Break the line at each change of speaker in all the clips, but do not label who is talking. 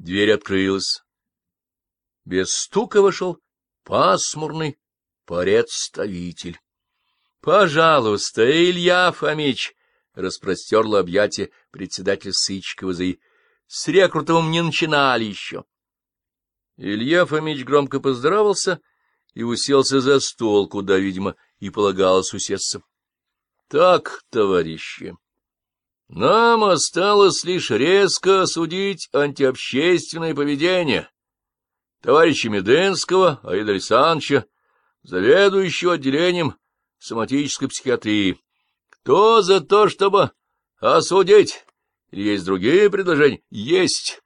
Дверь открылась. Без стука вошел пасмурный представитель. Пожалуйста, Илья Фомич! — распростерла объятие председатель Сычкова за С Рекрутовым не начинали еще. Илья Фомич громко поздоровался и уселся за стол, куда, видимо, и полагалось усесться. — Так, товарищи, нам осталось лишь резко осудить антиобщественное поведение товарища Меденского Аида Александровича, заведующего отделением соматической психиатрии. Кто за то, чтобы осудить? есть другие предложения? Есть.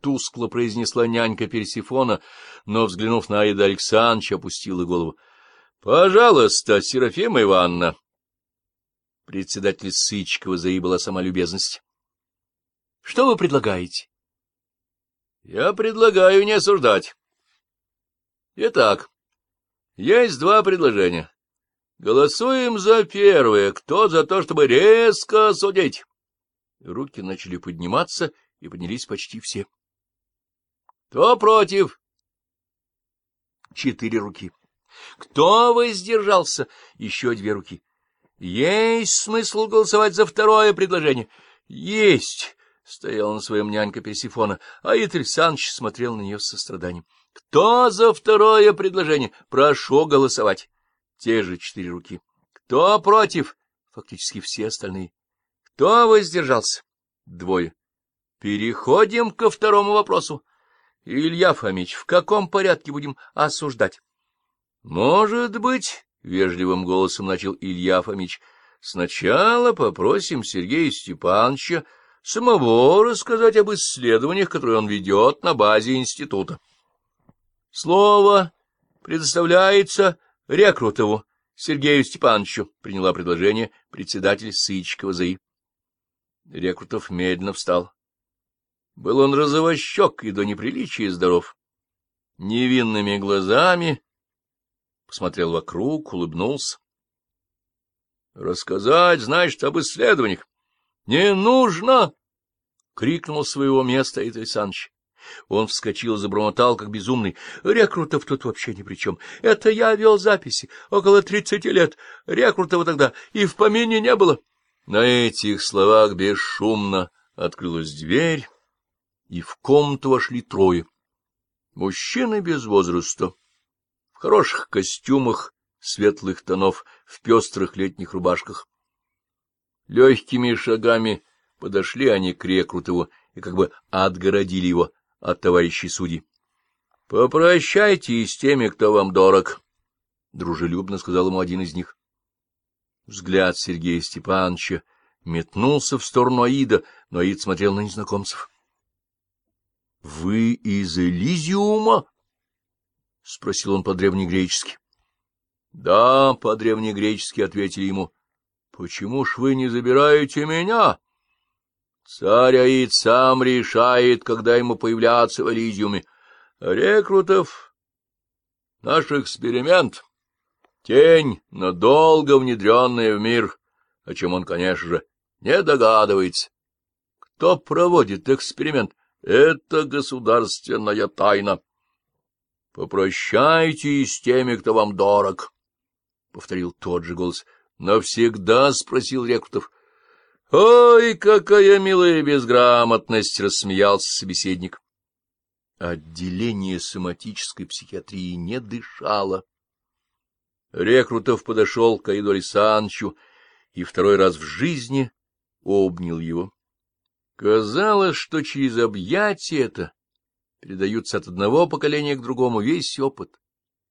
Тускло произнесла нянька Персифона, но, взглянув на Аида Александровича, опустила голову. — Пожалуйста, Серафима Ивановна. Председатель Сычкова заибала сама любезность. — Что вы предлагаете? — Я предлагаю не осуждать. Итак, есть два предложения. Голосуем за первое. Кто за то, чтобы резко осудить? Руки начали подниматься, и поднялись почти все. Кто против? Четыре руки. Кто воздержался? Еще две руки. Есть смысл голосовать за второе предложение? Есть, — стояла на своем нянька Персифона, а Италь Санч смотрел на нее с состраданием. Кто за второе предложение? Прошу голосовать. Те же четыре руки. Кто против? Фактически все остальные. Кто воздержался? Двое. Переходим ко второму вопросу. Илья Фомич, в каком порядке будем осуждать? Может быть... — вежливым голосом начал Илья Фомич. — Сначала попросим Сергея Степановича самого рассказать об исследованиях, которые он ведет на базе института. Слово предоставляется Рекрутову Сергею Степановичу, — приняла предложение председатель Сычкова ЗАИ. Рекрутов медленно встал. Был он розовощек и до неприличия здоров. Невинными глазами посмотрел вокруг, улыбнулся. — Рассказать, значит, об исследованиях. — Не нужно! — крикнул своего места Италь Саныч. Он вскочил и забормотал, как безумный. Рекрутов тут вообще ни при чем. Это я вел записи около тридцати лет. Рекрутова тогда и в помине не было. На этих словах бесшумно открылась дверь, и в комнату вошли трое. Мужчины без возраста хороших костюмах светлых тонов, в пестрых летних рубашках. Легкими шагами подошли они к Рекрутову и как бы отгородили его от товарищей судей. — Попрощайтесь с теми, кто вам дорог, — дружелюбно сказал ему один из них. Взгляд Сергея Степановича метнулся в сторону Аида, но Аид смотрел на незнакомцев. — Вы из Элизиума? — спросил он по-древнегречески. — Да, по-древнегречески ответили ему. — Почему ж вы не забираете меня? Царь Аид сам решает, когда ему появляться в Элизиуме. Рекрутов — наш эксперимент, тень, надолго внедренная в мир, о чем он, конечно же, не догадывается. Кто проводит эксперимент? Это государственная тайна. Попрощайтесь с теми, кто вам дорог, — повторил тот же голос. — Навсегда? — спросил Рекрутов. — Ой, какая милая безграмотность! — рассмеялся собеседник. Отделение соматической психиатрии не дышало. Рекрутов подошел к Аиду Александровичу и второй раз в жизни обнял его. Казалось, что через объятие это передаются от одного поколения к другому весь опыт,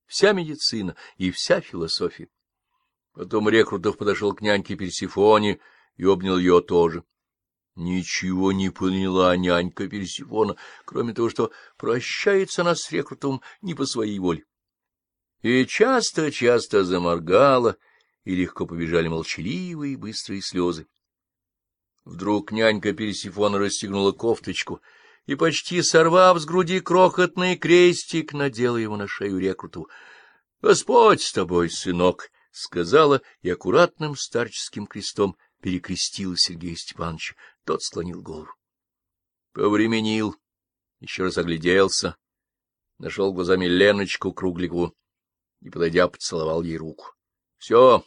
вся медицина и вся философия. Потом Рекрутов подошел к няньке Персифоне и обнял ее тоже. Ничего не поняла нянька Персифона, кроме того, что прощается она с Рекрутовым не по своей воле. И часто-часто заморгала, и легко побежали молчаливые быстрые слезы. Вдруг нянька Персифона расстегнула кофточку — и, почти сорвав с груди крохотный крестик, надела его на шею рекруту. — Господь с тобой, сынок! — сказала и аккуратным старческим крестом перекрестила Сергея Степановича. Тот склонил голову. Повременил еще раз огляделся, нашел глазами Леночку Кругликову и, подойдя, поцеловал ей руку. — Все,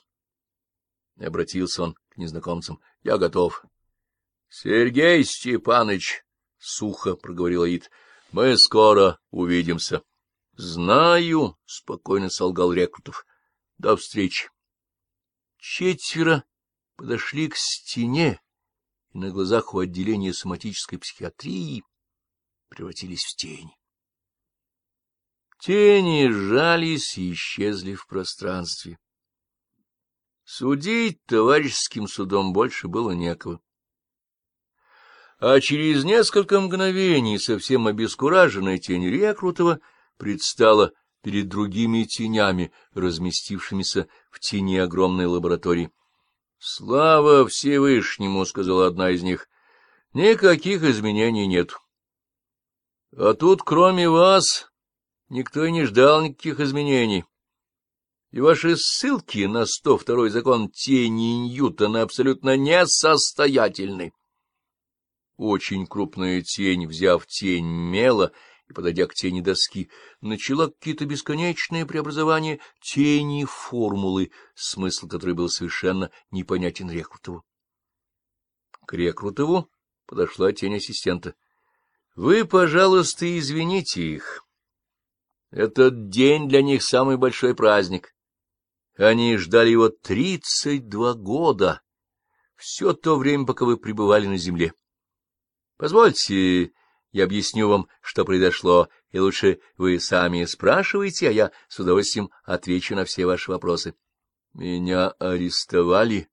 — обратился он к незнакомцам, — я готов. — Сергей Степаныч, — сухо проговорил Аид, — мы скоро увидимся. — Знаю, — спокойно солгал Рекрутов. — До встречи. Четверо подошли к стене, и на глазах у отделения соматической психиатрии превратились в тени. Тени сжались и исчезли в пространстве. Судить товарищеским судом больше было некого. А через несколько мгновений совсем обескураженная тень Рекрутова предстала перед другими тенями, разместившимися в тени огромной лаборатории. — Слава Всевышнему! — сказала одна из них. — Никаких изменений нет. — А тут, кроме вас, никто и не ждал никаких изменений. И ваши ссылки на 102-й закон тени Ньютона абсолютно несостоятельны. Очень крупная тень, взяв тень мела и подойдя к тени доски, начала какие-то бесконечные преобразования тени формулы, смысл которой был совершенно непонятен Рекрутову. К Рекрутову подошла тень ассистента. — Вы, пожалуйста, извините их. Этот день для них самый большой праздник. Они ждали его тридцать два года, все то время, пока вы пребывали на земле. Позвольте, я объясню вам, что произошло, и лучше вы сами спрашиваете, а я с удовольствием отвечу на все ваши вопросы. — Меня арестовали?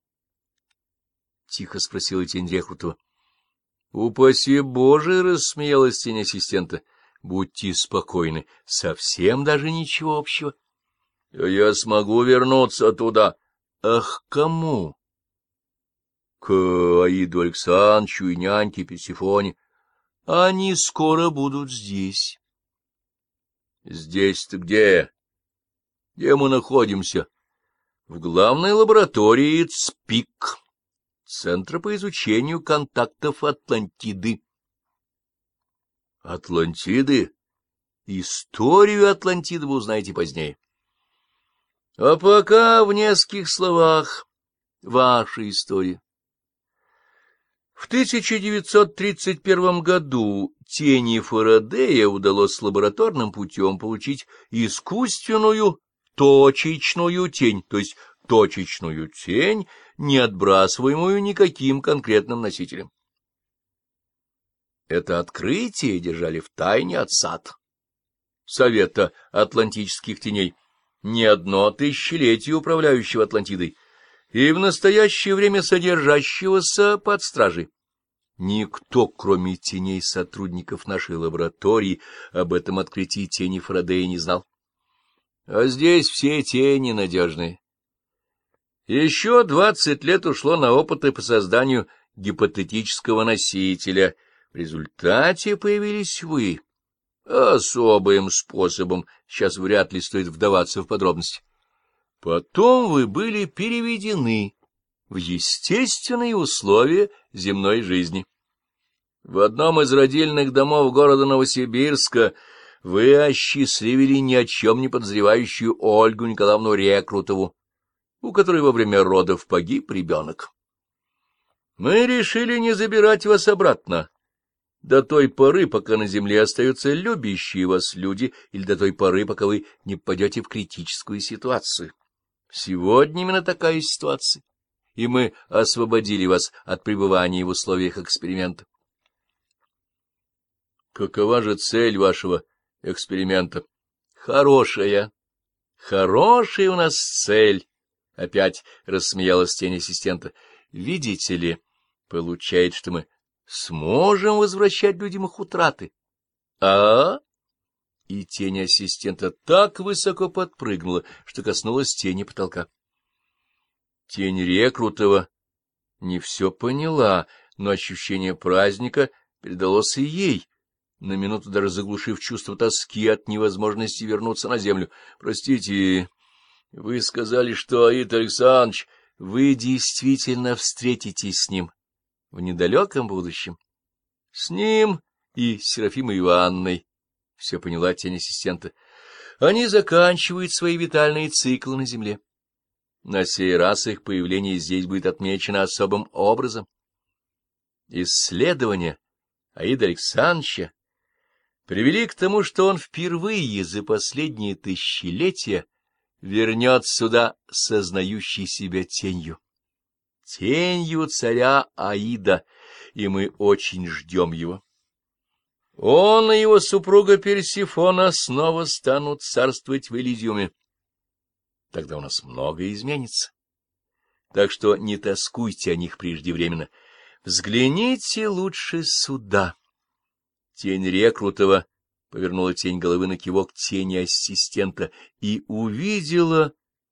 — тихо спросила тень Рехрутова. — Упаси Боже! — рассмеялась тень ассистента. — Будьте спокойны, совсем даже ничего общего. —— Я смогу вернуться туда. — Ах, кому? — К Аиду Александровичу и няньке Персифоне. Они скоро будут здесь. — Здесь-то где? — Где мы находимся? — В главной лаборатории ЦПИК, Центра по изучению контактов Атлантиды. — Атлантиды? Историю Атлантиды вы узнаете позднее. А пока в нескольких словах ваша история. В 1931 году тени Фарадея удалось лабораторным путем получить искусственную точечную тень, то есть точечную тень, не отбрасываемую никаким конкретным носителем. Это открытие держали в тайне от САД, Совета Атлантических теней, не одно тысячелетие управляющего Атлантидой и в настоящее время содержащегося под стражей. Никто, кроме теней сотрудников нашей лаборатории, об этом открытии тени Фарадея не знал. А здесь все тени надежные. Еще двадцать лет ушло на опыты по созданию гипотетического носителя. В результате появились вы особым способом, сейчас вряд ли стоит вдаваться в подробности. Потом вы были переведены в естественные условия земной жизни. В одном из родильных домов города Новосибирска вы осчастливили ни о чем не подозревающую Ольгу Николаевну Рекрутову, у которой во время родов погиб ребенок. Мы решили не забирать вас обратно, до той поры, пока на земле остаются любящие вас люди, или до той поры, пока вы не попадете в критическую ситуацию. Сегодня именно такая ситуация, и мы освободили вас от пребывания в условиях эксперимента. Какова же цель вашего эксперимента? Хорошая. Хорошая у нас цель. Опять рассмеялась тень ассистента. Видите ли, получается, что мы сможем возвращать людям их утраты. А? И тень ассистента так высоко подпрыгнула, что коснулась тени потолка. Тень Рекрутова не все поняла, но ощущение праздника передалось и ей, на минуту даже заглушив чувство тоски от невозможности вернуться на землю. — Простите, вы сказали, что Аид Александрович, вы действительно встретитесь с ним в недалеком будущем. С ним и Серафимой Ивановной, — все поняла тень ассистента. Они заканчивают свои витальные циклы на Земле. На сей раз их появление здесь будет отмечено особым образом. Исследования Аида Александровича привели к тому, что он впервые за последние тысячелетия вернет сюда сознающий себя тенью. Тенью царя Аида, и мы очень ждем его. Он и его супруга Персифона снова станут царствовать в Элизиуме. Тогда у нас многое изменится. Так что не тоскуйте о них преждевременно. Взгляните лучше сюда. Тень Рекрутова повернула тень головы на кивок тени ассистента и увидела